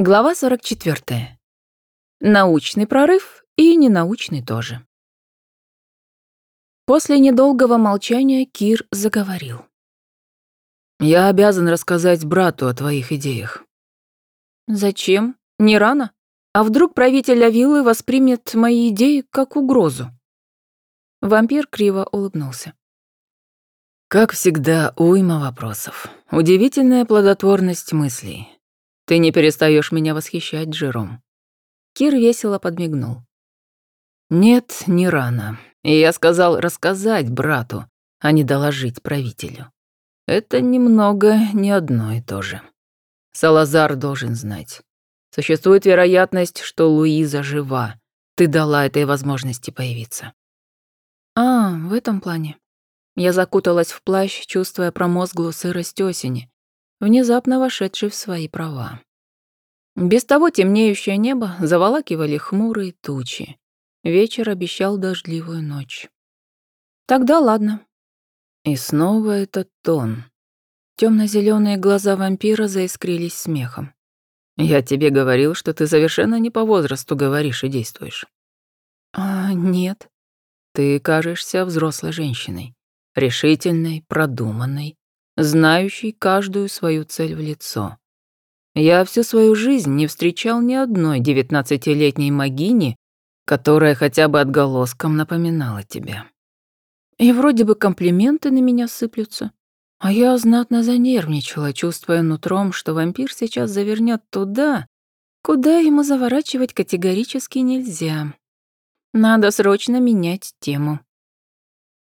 Глава 44. Научный прорыв и ненаучный тоже. После недолгого молчания Кир заговорил. «Я обязан рассказать брату о твоих идеях». «Зачем? Не рано? А вдруг правитель Авилы воспримет мои идеи как угрозу?» Вампир криво улыбнулся. «Как всегда, уйма вопросов. Удивительная плодотворность мыслей. Ты не перестаешь меня восхищать, Джером. Кир весело подмигнул. Нет, не рано. И я сказал рассказать брату, а не доложить правителю. Это немного не одно и то же. Салазар должен знать. Существует вероятность, что Луиза жива. Ты дала этой возможности появиться. А, в этом плане. Я закуталась в плащ, чувствуя промозглую сырость осени, внезапно вошедший в свои права. Без того темнеющее небо заволакивали хмурые тучи. Вечер обещал дождливую ночь. Тогда ладно. И снова этот тон. Темно-зеленые глаза вампира заискрились смехом. Я тебе говорил, что ты совершенно не по возрасту говоришь и действуешь. А, нет. Ты кажешься взрослой женщиной, решительной, продуманной, знающий каждую свою цель в лицо. Я всю свою жизнь не встречал ни одной девятнадцатилетней магини, которая хотя бы отголоском напоминала тебя. И вроде бы комплименты на меня сыплются. А я знатно занервничала, чувствуя нутром, что вампир сейчас завернет туда, куда ему заворачивать категорически нельзя. Надо срочно менять тему.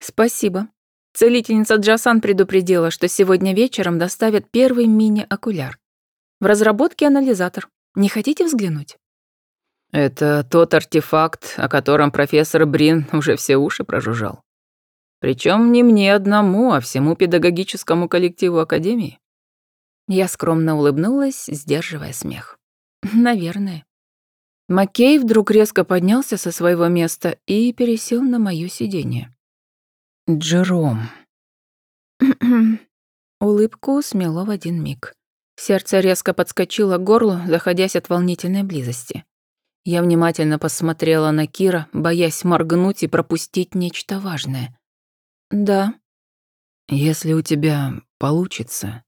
Спасибо. Целительница Джасан предупредила, что сегодня вечером доставят первый мини-окуляр. В разработке анализатор. Не хотите взглянуть? Это тот артефакт, о котором профессор Брин уже все уши прожужжал. Причем не мне одному, а всему педагогическому коллективу Академии. Я скромно улыбнулась, сдерживая смех. Наверное. Маккей вдруг резко поднялся со своего места и пересел на моё сиденье. Джером. Улыбку смело в один миг. Сердце резко подскочило к горлу, заходясь от волнительной близости. Я внимательно посмотрела на Кира, боясь моргнуть и пропустить нечто важное. «Да». «Если у тебя получится...»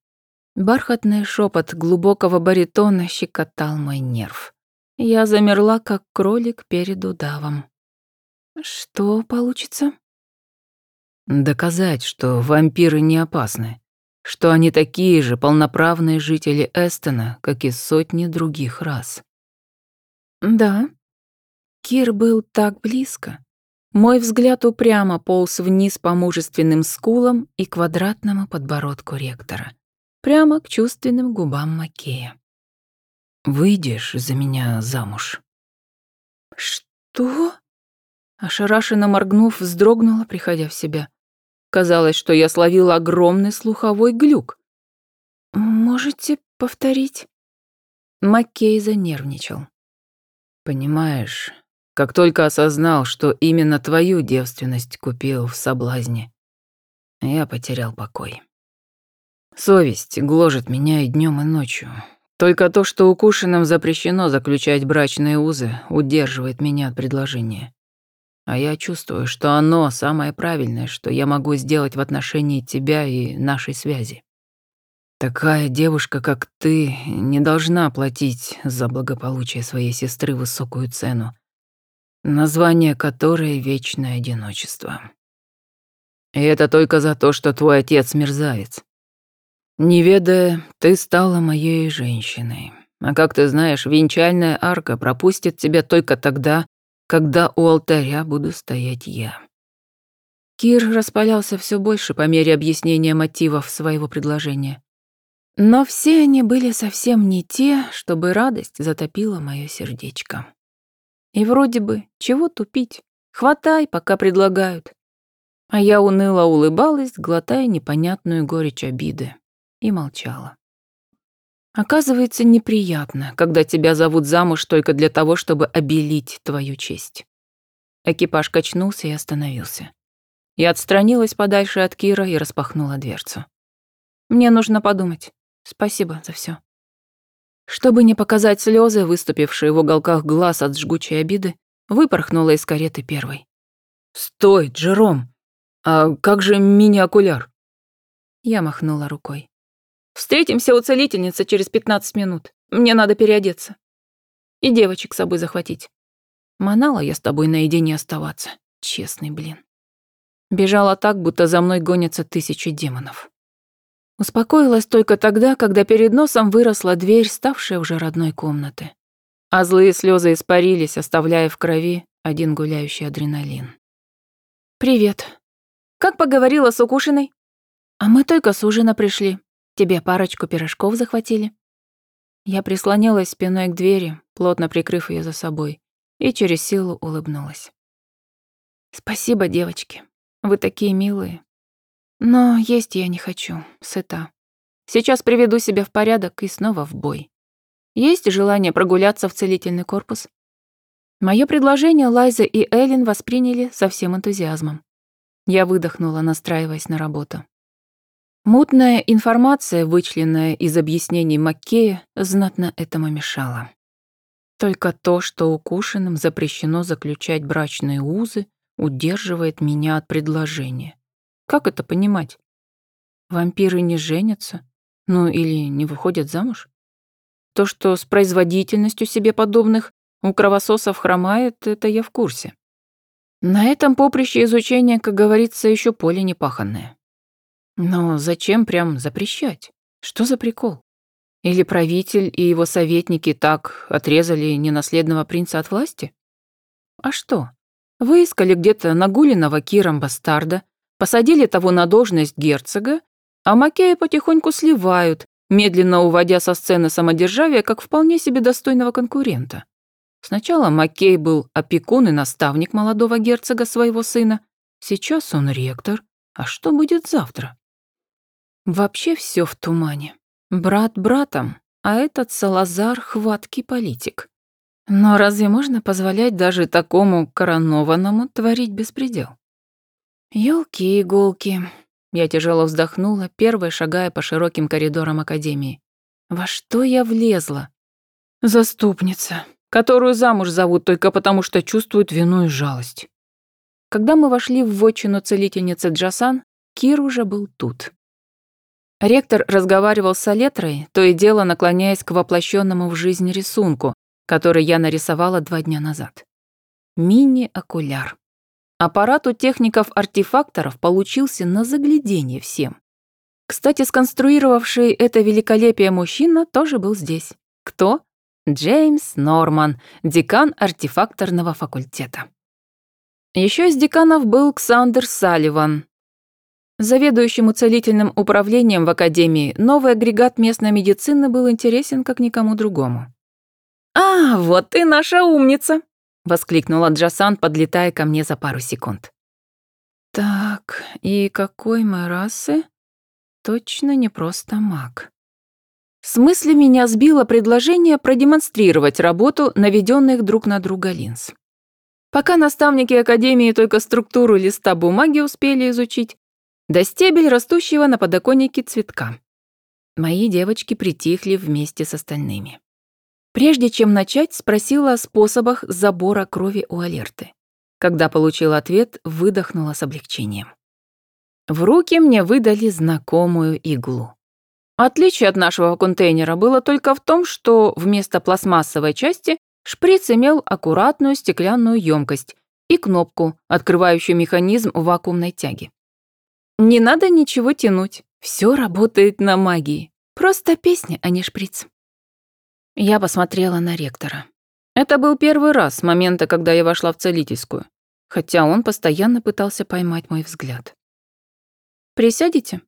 Бархатный шепот глубокого баритона щекотал мой нерв. Я замерла, как кролик перед удавом. «Что получится?» Доказать, что вампиры не опасны, что они такие же полноправные жители Эстона, как и сотни других рас. Да. Кир был так близко. Мой взгляд упрямо полз вниз по мужественным скулам и квадратному подбородку ректора. Прямо к чувственным губам Макея. «Выйдешь за меня замуж?» «Что?» Ошарашенно моргнув, вздрогнула, приходя в себя. Казалось, что я словила огромный слуховой глюк. «Можете повторить?» Маккей занервничал. «Понимаешь, как только осознал, что именно твою девственность купил в соблазне, я потерял покой. Совесть гложет меня и днем, и ночью. Только то, что укушенным запрещено заключать брачные узы, удерживает меня от предложения. А я чувствую, что оно самое правильное, что я могу сделать в отношении тебя и нашей связи. Такая девушка, как ты, не должна платить за благополучие своей сестры высокую цену, название которой — вечное одиночество. И это только за то, что твой отец мерзавец. Не ведая, ты стала моей женщиной. А как ты знаешь, венчальная арка пропустит тебя только тогда, когда у алтаря буду стоять я. Кир распалялся все больше по мере объяснения мотивов своего предложения. Но все они были совсем не те, чтобы радость затопила мое сердечко. И вроде бы, чего тупить? Хватай, пока предлагают. А я уныло улыбалась, глотая непонятную горечь обиды, и молчала. Оказывается, неприятно, когда тебя зовут замуж только для того, чтобы обелить твою честь. Экипаж качнулся и остановился. Я отстранилась подальше от Кира и распахнула дверцу. Мне нужно подумать. Спасибо за все. Чтобы не показать слезы, выступившие в уголках глаз от жгучей обиды, выпорхнула из кареты первой. «Стой, Джером! А как же мини-окуляр?» Я махнула рукой. «Встретимся у целительницы через пятнадцать минут. Мне надо переодеться. И девочек с собой захватить. Манала я с тобой наедине оставаться. Честный, блин. Бежала так, будто за мной гонятся тысячи демонов. Успокоилась только тогда, когда перед носом выросла дверь, ставшая уже родной комнаты. А злые слезы испарились, оставляя в крови один гуляющий адреналин. «Привет. Как поговорила с Укушиной?» «А мы только с ужина пришли. Тебе парочку пирожков захватили?» Я прислонилась спиной к двери, плотно прикрыв ее за собой, и через силу улыбнулась. «Спасибо, девочки. Вы такие милые. Но есть я не хочу, сыта. Сейчас приведу себя в порядок и снова в бой. Есть желание прогуляться в целительный корпус? Моё предложение Лайза и Эллен восприняли со всем энтузиазмом. Я выдохнула, настраиваясь на работу. Мутная информация, вычленная из объяснений Маккея, знатно этому мешала. Только то, что укушенным запрещено заключать брачные узы, удерживает меня от предложения. Как это понимать? Вампиры не женятся? Ну или не выходят замуж? То, что с производительностью себе подобных у кровососов хромает, это я в курсе. На этом поприще изучения, как говорится, еще поле непаханное. Но зачем прям запрещать? Что за прикол? Или правитель и его советники так отрезали ненаследного принца от власти? А что? Выискали где-то нагуленного Киром бастарда, Посадили того на должность герцога, а Макея потихоньку сливают, медленно уводя со сцены самодержавия как вполне себе достойного конкурента. Сначала Маккей был опекун и наставник молодого герцога своего сына, сейчас он ректор. А что будет завтра? Вообще все в тумане. Брат братом, а этот Салазар хваткий политик. Но разве можно позволять даже такому коронованному творить беспредел? Ёлки-иголки. Я тяжело вздохнула, первая шагая по широким коридорам академии. Во что я влезла? Заступница, которую замуж зовут только потому, что чувствует вину и жалость. Когда мы вошли в вотчину целительницы Джасан, Кир уже был тут. Ректор разговаривал с Алетрой, то и дело наклоняясь к воплощенному в жизнь рисунку, который я нарисовала два дня назад. Мини-окуляр. Аппарат у техников-артефакторов получился на загляденье всем. Кстати, сконструировавший это великолепие мужчина тоже был здесь. Кто? Джеймс Норман, декан артефакторного факультета. Еще из деканов был Ксандер Салливан. Заведующему целительным управлением в Академии новый агрегат местной медицины был интересен как никому другому. «А, вот ты наша умница!» воскликнула Джасан, подлетая ко мне за пару секунд. Так, и какой мы расы? Точно не просто маг. В смысле меня сбило предложение продемонстрировать работу наведенных друг на друга линз. Пока наставники Академии только структуру листа бумаги успели изучить, до стебель растущего на подоконнике цветка. Мои девочки притихли вместе с остальными. Прежде чем начать, спросила о способах забора крови у Алерты. Когда получила ответ, выдохнула с облегчением. В руки мне выдали знакомую иглу. Отличие от нашего контейнера было только в том, что вместо пластмассовой части шприц имел аккуратную стеклянную емкость и кнопку, открывающую механизм вакуумной тяги. Не надо ничего тянуть, все работает на магии. Просто песня, а не шприц. Я посмотрела на ректора. Это был первый раз с момента, когда я вошла в целительскую, хотя он постоянно пытался поймать мой взгляд. «Присядете?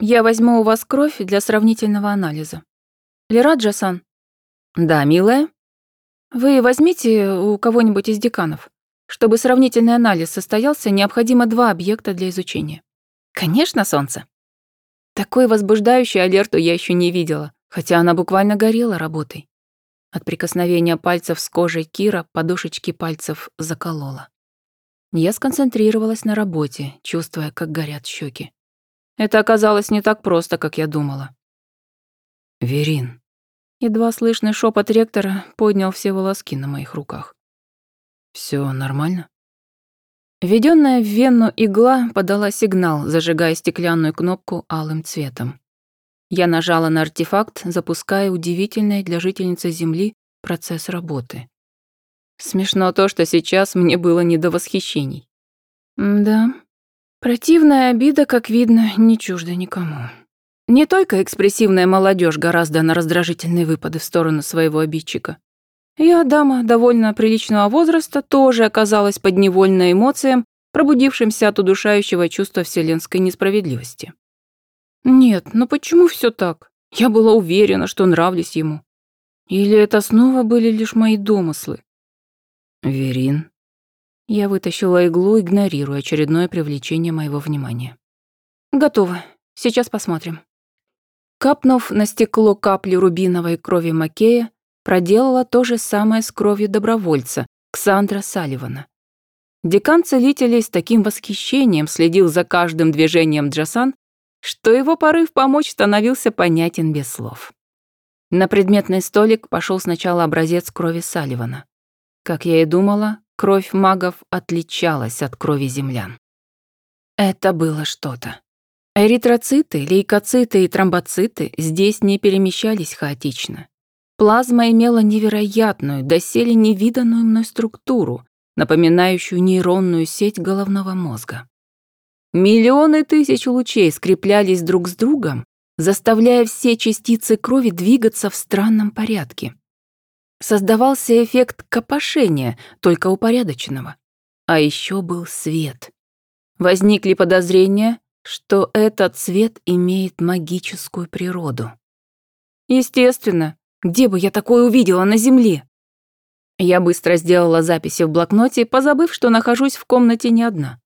Я возьму у вас кровь для сравнительного анализа. Лираджа-сан?» «Да, милая?» «Вы возьмите у кого-нибудь из деканов. Чтобы сравнительный анализ состоялся, необходимо два объекта для изучения». «Конечно, солнце». Такой возбуждающей алерту я еще не видела хотя она буквально горела работой. От прикосновения пальцев с кожей Кира подушечки пальцев заколола. Я сконцентрировалась на работе, чувствуя, как горят щеки. Это оказалось не так просто, как я думала. «Верин, Едва слышный шепот ректора поднял все волоски на моих руках. Все нормально? Введенная в вену игла подала сигнал, зажигая стеклянную кнопку алым цветом. Я нажала на артефакт, запуская удивительный для жительницы Земли процесс работы. Смешно то, что сейчас мне было не до восхищений. Да, противная обида, как видно, не чужда никому. Не только экспрессивная молодежь гораздо на раздражительные выпады в сторону своего обидчика. Я, дама довольно приличного возраста, тоже оказалась подневольна эмоциям, пробудившимся от удушающего чувства вселенской несправедливости. Нет, но почему все так? Я была уверена, что нравлюсь ему. Или это снова были лишь мои домыслы? Верин. Я вытащила иглу, игнорируя очередное привлечение моего внимания. Готово. Сейчас посмотрим. Капнув на стекло каплю рубиновой крови Макея, проделала то же самое с кровью добровольца, Ксандра Салливана. Декан целителей с таким восхищением следил за каждым движением Джасан, что его порыв помочь становился понятен без слов. На предметный столик пошел сначала образец крови Салливана. Как я и думала, кровь магов отличалась от крови землян. Это было что-то. Эритроциты, лейкоциты и тромбоциты здесь не перемещались хаотично. Плазма имела невероятную, доселе невиданную мной структуру, напоминающую нейронную сеть головного мозга. Миллионы тысяч лучей скреплялись друг с другом, заставляя все частицы крови двигаться в странном порядке. Создавался эффект копошения, только упорядоченного. А еще был свет. Возникли подозрения, что этот цвет имеет магическую природу. Естественно, где бы я такое увидела на Земле? Я быстро сделала записи в блокноте, позабыв, что нахожусь в комнате не одна.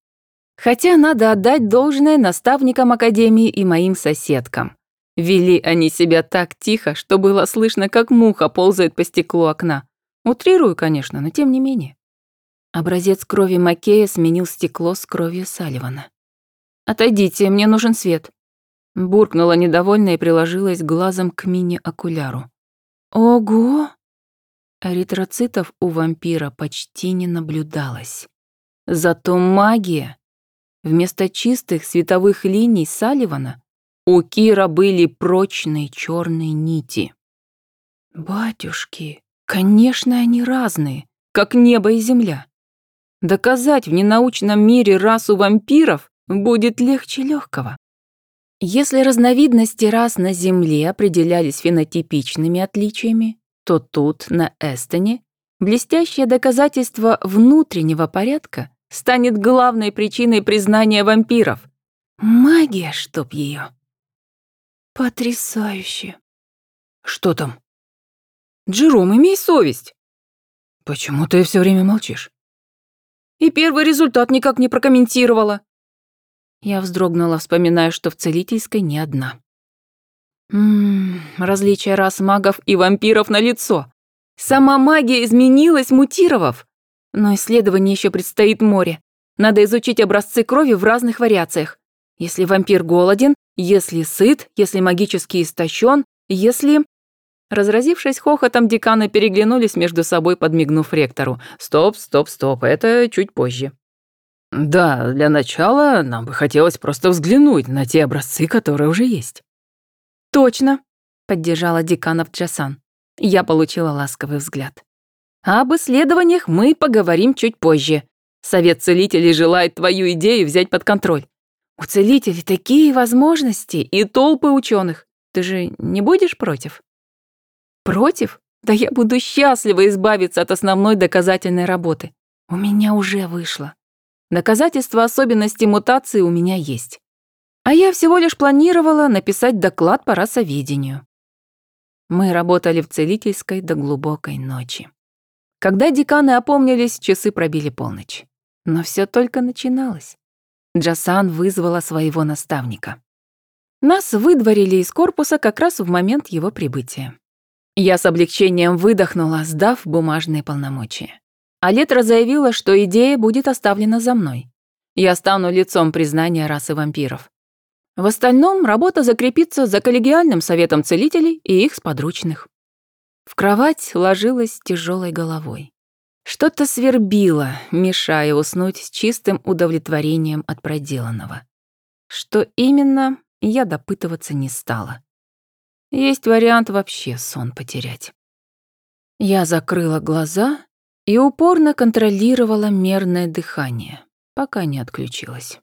Хотя надо отдать должное наставникам Академии и моим соседкам. Вели они себя так тихо, что было слышно, как муха ползает по стеклу окна. Утрирую, конечно, но тем не менее. Образец крови Макея сменил стекло с кровью Салливана. «Отойдите, мне нужен свет». Буркнула недовольно и приложилась глазом к мини-окуляру. «Ого!» Эритроцитов у вампира почти не наблюдалось. Зато магия. Вместо чистых световых линий Салливана у Кира были прочные черные нити. Батюшки, конечно, они разные, как небо и земля. Доказать в ненаучном мире расу вампиров будет легче легкого. Если разновидности рас на Земле определялись фенотипичными отличиями, то тут, на Эстоне, блестящее доказательство внутреннего порядка станет главной причиной признания вампиров. Магия, чтоб ее. Потрясающе. Что там? Джером, имей совесть. Почему ты все время молчишь? И первый результат никак не прокомментировала. Я вздрогнула, вспоминая, что в целительской не одна. Ммм, различие рас магов и вампиров на лицо. Сама магия изменилась, мутировав. Но исследование еще предстоит море. Надо изучить образцы крови в разных вариациях. Если вампир голоден, если сыт, если магически истощен, если... Разразившись хохотом, деканы переглянулись между собой, подмигнув ректору. «Стоп, стоп, стоп, это чуть позже». Да, для начала нам бы хотелось просто взглянуть на те образцы, которые уже есть. Точно, поддержала деканов Джасан. Я получила ласковый взгляд. об исследованиях мы поговорим чуть позже. Совет целителей желает твою идею взять под контроль. У целителей такие возможности и толпы ученых. Ты же не будешь против? Против? Да я буду счастлива избавиться от основной доказательной работы. У меня уже вышло. Доказательства особенностей мутации у меня есть. А я всего лишь планировала написать доклад по расоведению. Мы работали в целительской до глубокой ночи. Когда деканы опомнились, часы пробили полночь. Но все только начиналось. Джасан вызвала своего наставника. Нас выдворили из корпуса как раз в момент его прибытия. Я с облегчением выдохнула, сдав бумажные полномочия. А Летра заявила, что идея будет оставлена за мной. Я стану лицом признания расы вампиров. В остальном работа закрепится за коллегиальным советом целителей и их сподручных. В кровать ложилась тяжелой головой. Что-то свербило, мешая уснуть с чистым удовлетворением от проделанного. Что именно, я допытываться не стала. Есть вариант вообще сон потерять. Я закрыла глаза и упорно контролировала мерное дыхание, пока не отключилась.